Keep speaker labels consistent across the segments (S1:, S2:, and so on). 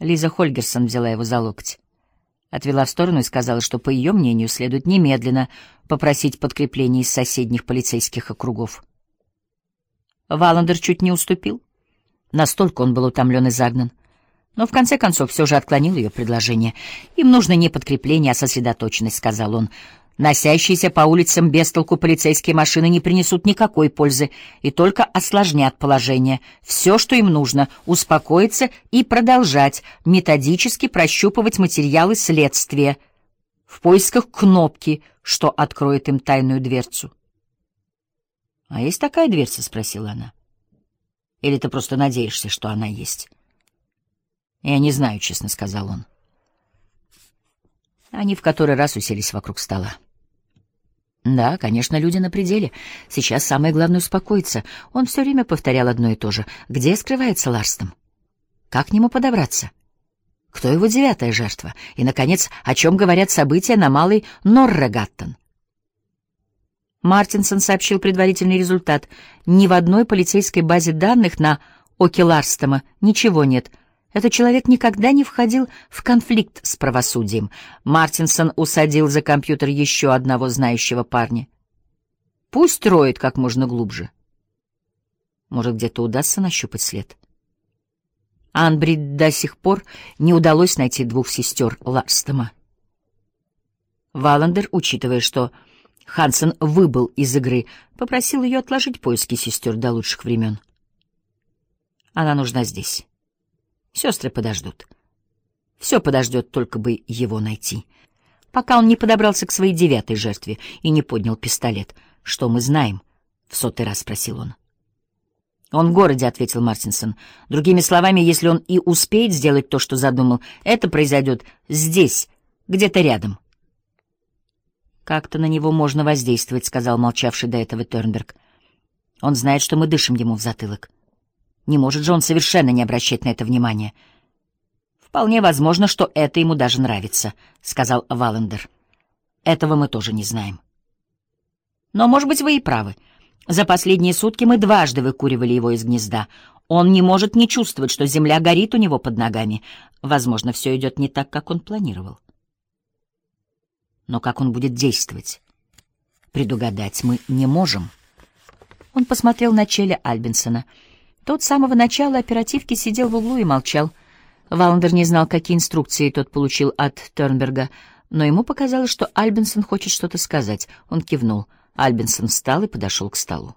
S1: Лиза Хольгерсон взяла его за локоть. Отвела в сторону и сказала, что, по ее мнению, следует немедленно попросить подкрепление из соседних полицейских округов. Валандер чуть не уступил. Настолько он был утомлен и загнан. Но в конце концов все же отклонил ее предложение. «Им нужно не подкрепление, а сосредоточенность», — сказал он. «Носящиеся по улицам без толку полицейские машины не принесут никакой пользы и только осложнят положение. Все, что им нужно — успокоиться и продолжать методически прощупывать материалы следствия в поисках кнопки, что откроет им тайную дверцу». «А есть такая дверца?» — спросила она. «Или ты просто надеешься, что она есть?» «Я не знаю», — честно сказал он. Они в который раз уселись вокруг стола. Да, конечно, люди на пределе. Сейчас самое главное — успокоиться. Он все время повторял одно и то же. Где скрывается Ларстом? Как к нему подобраться? Кто его девятая жертва? И, наконец, о чем говорят события на Малой Норрегаттон? Мартинсон сообщил предварительный результат. Ни в одной полицейской базе данных на Оке Ларстома ничего нет — этот человек никогда не входил в конфликт с правосудием. Мартинсон усадил за компьютер еще одного знающего парня. Пусть роет как можно глубже. Может, где-то удастся нащупать след. Анбрид до сих пор не удалось найти двух сестер Ларстома. Валандер, учитывая, что Хансен выбыл из игры, попросил ее отложить поиски сестер до лучших времен. Она нужна здесь. Сестры подождут. Все подождет, только бы его найти. Пока он не подобрался к своей девятой жертве и не поднял пистолет. Что мы знаем? — в сотый раз спросил он. «Он в городе», — ответил Мартинсон. «Другими словами, если он и успеет сделать то, что задумал, это произойдет здесь, где-то рядом». «Как-то на него можно воздействовать», — сказал молчавший до этого Тернберг. «Он знает, что мы дышим ему в затылок. Не может же он совершенно не обращать на это внимания. «Вполне возможно, что это ему даже нравится», — сказал Валендер. «Этого мы тоже не знаем». «Но, может быть, вы и правы. За последние сутки мы дважды выкуривали его из гнезда. Он не может не чувствовать, что земля горит у него под ногами. Возможно, все идет не так, как он планировал. Но как он будет действовать? Предугадать мы не можем». Он посмотрел на Челя Альбинсона — тот с самого начала оперативки сидел в углу и молчал. Валандер не знал, какие инструкции тот получил от Тернберга, но ему показалось, что Альбинсон хочет что-то сказать. Он кивнул. Альбинсон встал и подошел к столу.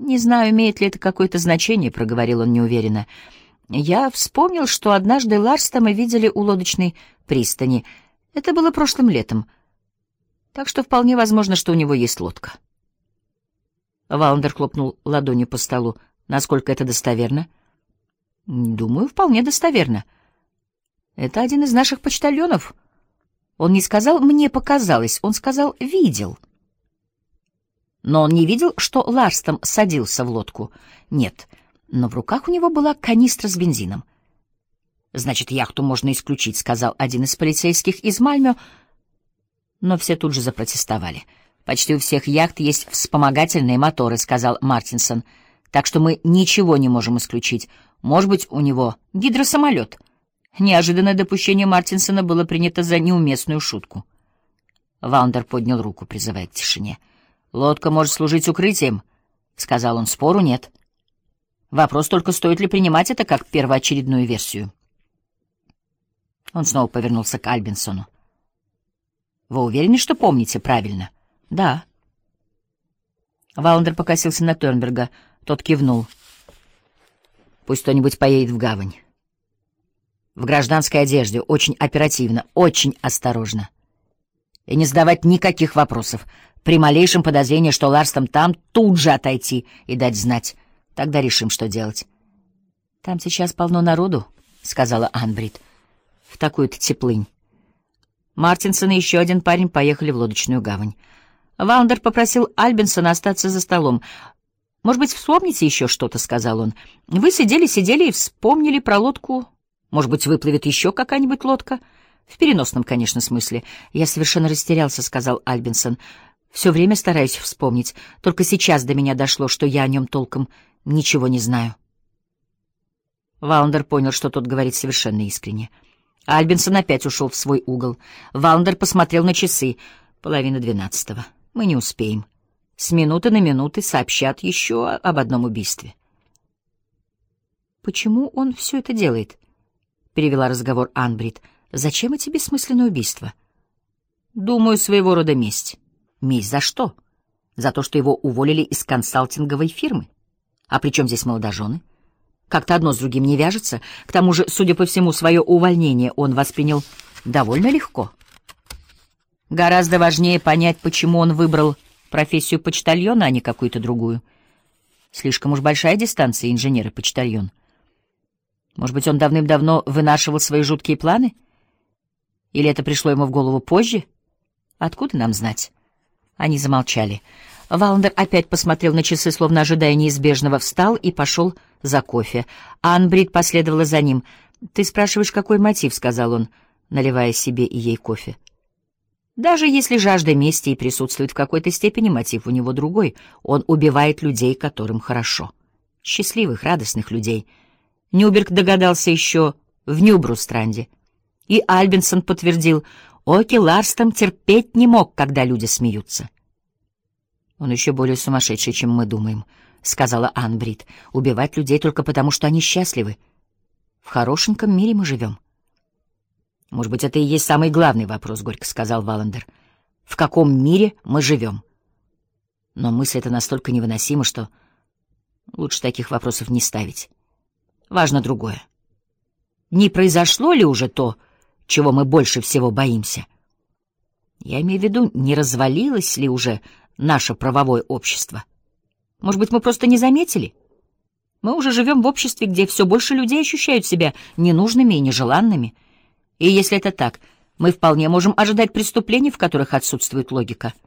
S1: «Не знаю, имеет ли это какое-то значение», — проговорил он неуверенно. «Я вспомнил, что однажды Ларста мы видели у лодочной пристани. Это было прошлым летом. Так что вполне возможно, что у него есть лодка». Валандер хлопнул ладонью по столу. Насколько это достоверно? Думаю, вполне достоверно. Это один из наших почтальонов. Он не сказал «мне показалось», он сказал «видел». Но он не видел, что Ларстом садился в лодку. Нет, но в руках у него была канистра с бензином. «Значит, яхту можно исключить», — сказал один из полицейских из Мальмё, но все тут же запротестовали — «Почти у всех яхт есть вспомогательные моторы», — сказал Мартинсон. «Так что мы ничего не можем исключить. Может быть, у него гидросамолет». Неожиданное допущение Мартинсона было принято за неуместную шутку. Ваундер поднял руку, призывая к тишине. «Лодка может служить укрытием», — сказал он. «Спору нет. Вопрос только, стоит ли принимать это как первоочередную версию». Он снова повернулся к Альбинсону. «Вы уверены, что помните правильно?» Да. Валандер покосился на Тернберга. Тот кивнул. Пусть кто-нибудь поедет в гавань. В гражданской одежде, очень оперативно, очень осторожно. И не задавать никаких вопросов. При малейшем подозрении, что Ларстом там, тут же отойти и дать знать. Тогда решим, что делать. — Там сейчас полно народу, — сказала Анбрид. — В такую-то теплынь. Мартинсон и еще один парень поехали в лодочную гавань. Ваундер попросил Альбинсона остаться за столом. «Может быть, вспомните еще что-то?» — сказал он. «Вы сидели-сидели и вспомнили про лодку. Может быть, выплывет еще какая-нибудь лодка?» «В переносном, конечно, смысле. Я совершенно растерялся», — сказал Альбинсон. «Все время стараюсь вспомнить. Только сейчас до меня дошло, что я о нем толком ничего не знаю». Ваундер понял, что тот говорит совершенно искренне. Альбинсон опять ушел в свой угол. Ваундер посмотрел на часы. Половина двенадцатого. Мы не успеем. С минуты на минуты сообщат еще об одном убийстве. «Почему он все это делает?» — перевела разговор Анбрид. «Зачем эти бессмысленные убийства?» «Думаю, своего рода месть». «Месть за что?» «За то, что его уволили из консалтинговой фирмы. А при чем здесь молодожены?» Как-то одно с другим не вяжется. К тому же, судя по всему, свое увольнение он воспринял довольно легко. Гораздо важнее понять, почему он выбрал профессию почтальона, а не какую-то другую. Слишком уж большая дистанция инженер и почтальон. Может быть, он давным-давно вынашивал свои жуткие планы? Или это пришло ему в голову позже? Откуда нам знать? Они замолчали. Валандер опять посмотрел на часы, словно ожидая неизбежного, встал и пошел за кофе. Анбрид последовала за ним. «Ты спрашиваешь, какой мотив?» — сказал он, наливая себе и ей кофе. Даже если жажда мести и присутствует в какой-то степени, мотив у него другой. Он убивает людей, которым хорошо. Счастливых, радостных людей. Нюберг догадался еще в Нюбрустранде. И Альбинсон подтвердил, Оки Ларстом терпеть не мог, когда люди смеются. Он еще более сумасшедший, чем мы думаем, — сказала Анбрид. Убивать людей только потому, что они счастливы. В хорошеньком мире мы живем. Может быть, это и есть самый главный вопрос, — горько сказал Валандер. В каком мире мы живем? Но мысль эта настолько невыносима, что лучше таких вопросов не ставить. Важно другое. Не произошло ли уже то, чего мы больше всего боимся? Я имею в виду, не развалилось ли уже наше правовое общество. Может быть, мы просто не заметили? Мы уже живем в обществе, где все больше людей ощущают себя ненужными и нежеланными. И если это так, мы вполне можем ожидать преступлений, в которых отсутствует логика —